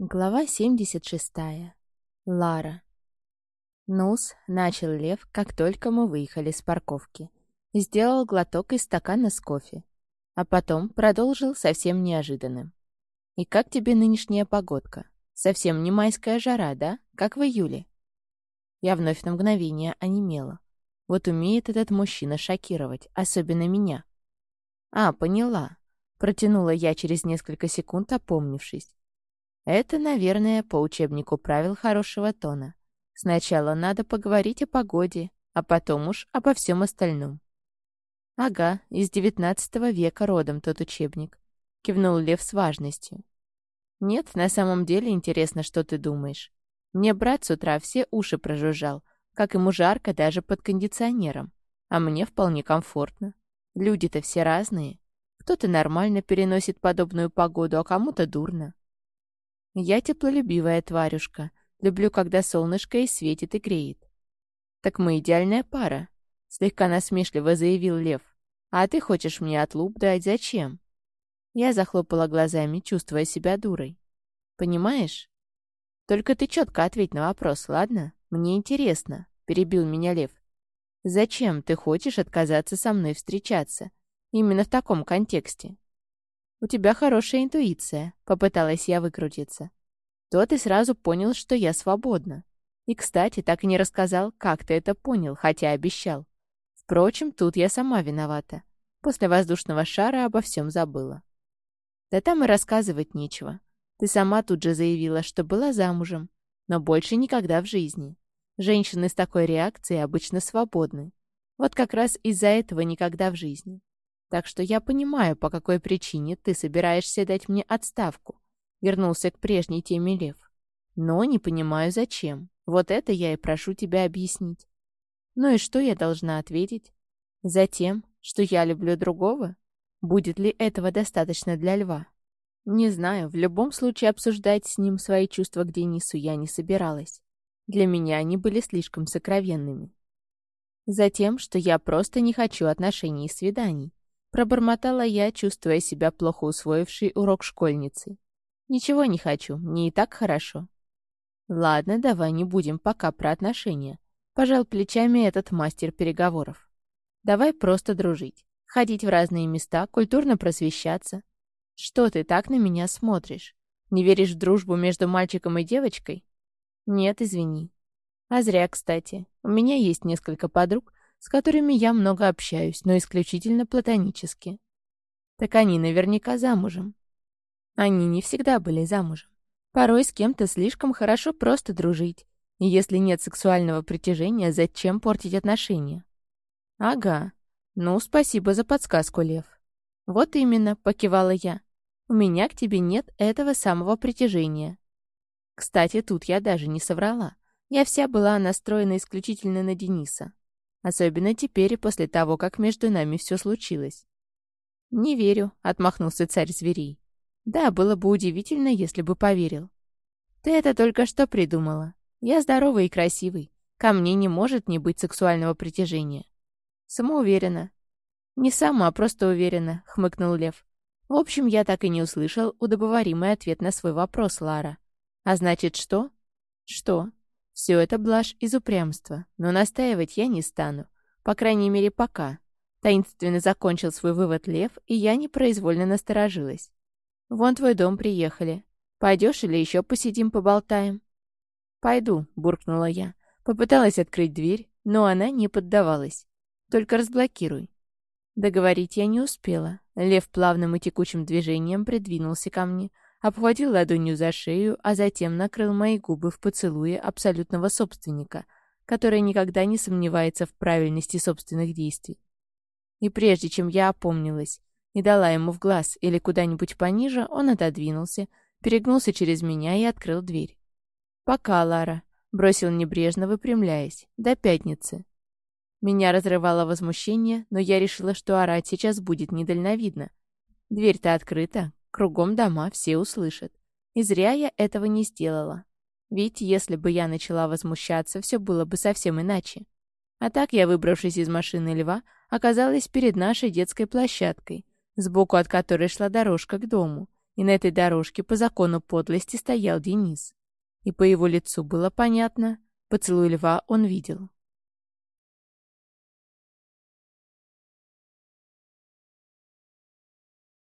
Глава 76. Лара. Нус начал Лев, как только мы выехали с парковки. Сделал глоток из стакана с кофе. А потом продолжил совсем неожиданным. «И как тебе нынешняя погодка? Совсем не майская жара, да? Как в июле?» Я вновь на мгновение онемела. Вот умеет этот мужчина шокировать, особенно меня. «А, поняла», — протянула я через несколько секунд, опомнившись. Это, наверное, по учебнику правил хорошего тона. Сначала надо поговорить о погоде, а потом уж обо всем остальном. «Ага, из девятнадцатого века родом тот учебник», — кивнул Лев с важностью. «Нет, на самом деле интересно, что ты думаешь. Мне брат с утра все уши прожужжал, как ему жарко даже под кондиционером, а мне вполне комфортно. Люди-то все разные. Кто-то нормально переносит подобную погоду, а кому-то дурно. Я теплолюбивая тварюшка. Люблю, когда солнышко и светит, и греет. Так мы идеальная пара, слегка насмешливо заявил Лев. А ты хочешь мне отлуп дать зачем? Я захлопала глазами, чувствуя себя дурой. Понимаешь? Только ты четко ответь на вопрос, ладно? Мне интересно, перебил меня Лев. Зачем ты хочешь отказаться со мной встречаться? Именно в таком контексте. «У тебя хорошая интуиция», — попыталась я выкрутиться. То ты сразу понял, что я свободна. И, кстати, так и не рассказал, как ты это понял, хотя обещал. Впрочем, тут я сама виновата. После воздушного шара обо всем забыла. Да там и рассказывать нечего. Ты сама тут же заявила, что была замужем, но больше никогда в жизни. Женщины с такой реакцией обычно свободны. Вот как раз из-за этого никогда в жизни. Так что я понимаю, по какой причине ты собираешься дать мне отставку. Вернулся к прежней теме Лев. Но не понимаю, зачем. Вот это я и прошу тебя объяснить. Ну и что я должна ответить? Затем, что я люблю другого? Будет ли этого достаточно для льва? Не знаю, в любом случае обсуждать с ним свои чувства к Денису я не собиралась. Для меня они были слишком сокровенными. Затем, что я просто не хочу отношений и свиданий. Пробормотала я, чувствуя себя плохо усвоившей урок школьницы. «Ничего не хочу, мне и так хорошо». «Ладно, давай не будем пока про отношения», — пожал плечами этот мастер переговоров. «Давай просто дружить, ходить в разные места, культурно просвещаться. Что ты так на меня смотришь? Не веришь в дружбу между мальчиком и девочкой?» «Нет, извини». «А зря, кстати. У меня есть несколько подруг, с которыми я много общаюсь, но исключительно платонически. Так они наверняка замужем. Они не всегда были замужем. Порой с кем-то слишком хорошо просто дружить. И если нет сексуального притяжения, зачем портить отношения? Ага. Ну, спасибо за подсказку, Лев. Вот именно, покивала я. У меня к тебе нет этого самого притяжения. Кстати, тут я даже не соврала. Я вся была настроена исключительно на Дениса. Особенно теперь после того, как между нами все случилось. «Не верю», — отмахнулся царь зверей. «Да, было бы удивительно, если бы поверил. Ты это только что придумала. Я здоровый и красивый. Ко мне не может не быть сексуального притяжения». «Самоуверена». «Не сама, а просто уверена», — хмыкнул Лев. «В общем, я так и не услышал удобоваримый ответ на свой вопрос, Лара. А значит, что?» «Что?» Все это блажь из упрямства, но настаивать я не стану. По крайней мере, пока. Таинственно закончил свой вывод Лев, и я непроизвольно насторожилась. «Вон твой дом приехали. Пойдешь или еще посидим, поболтаем?» «Пойду», — буркнула я. Попыталась открыть дверь, но она не поддавалась. «Только разблокируй». Договорить я не успела. Лев плавным и текучим движением придвинулся ко мне, обхватил ладонью за шею, а затем накрыл мои губы в поцелуе абсолютного собственника, который никогда не сомневается в правильности собственных действий. И прежде чем я опомнилась и дала ему в глаз или куда-нибудь пониже, он отодвинулся, перегнулся через меня и открыл дверь. «Пока, Лара», — бросил небрежно, выпрямляясь, — «до пятницы». Меня разрывало возмущение, но я решила, что орать сейчас будет недальновидно. Дверь-то открыта, Кругом дома, все услышат. И зря я этого не сделала. Ведь если бы я начала возмущаться, все было бы совсем иначе. А так я, выбравшись из машины льва, оказалась перед нашей детской площадкой, сбоку от которой шла дорожка к дому, И на этой дорожке по закону подлости стоял Денис. И по его лицу было понятно, поцелуй льва он видел.